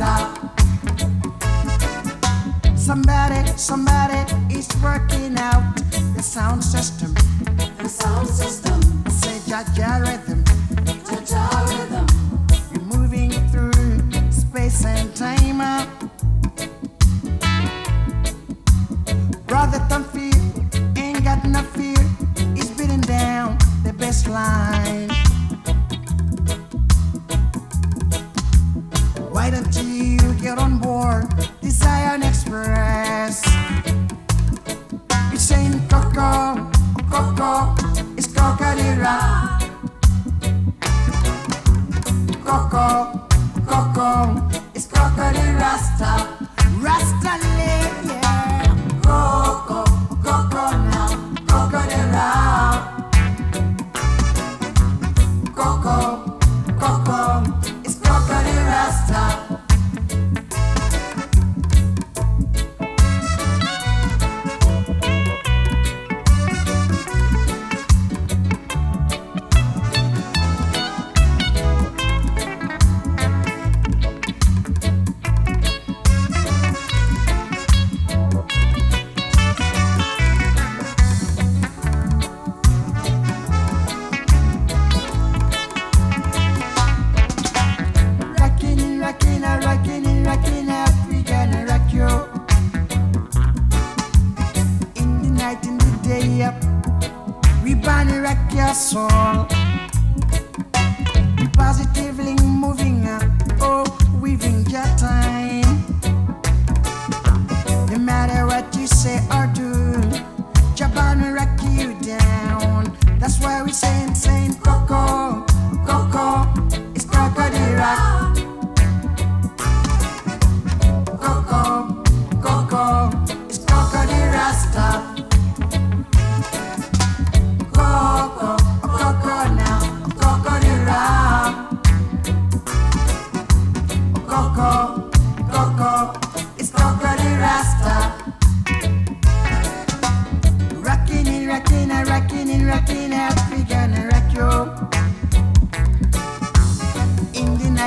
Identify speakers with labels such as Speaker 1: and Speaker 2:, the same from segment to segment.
Speaker 1: Rasta. Somebody, somebody is working out the sound system.
Speaker 2: The sound system,
Speaker 1: Say Jaja get on board the Zion Express? It's saying Coco, Coco, it's Cocadera. Coco, Coco, it's Rasta. Rasta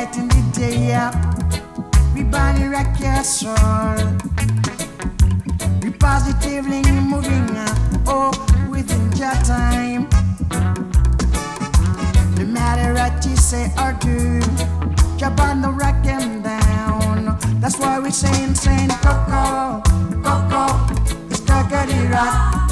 Speaker 1: night, in the day, yeah. We body rock your soul. We positively moving up, oh, within your time. No matter what you say or do, jump on the rock and down. That's why we saying, saying, Coco, Coco, it's Coco rock.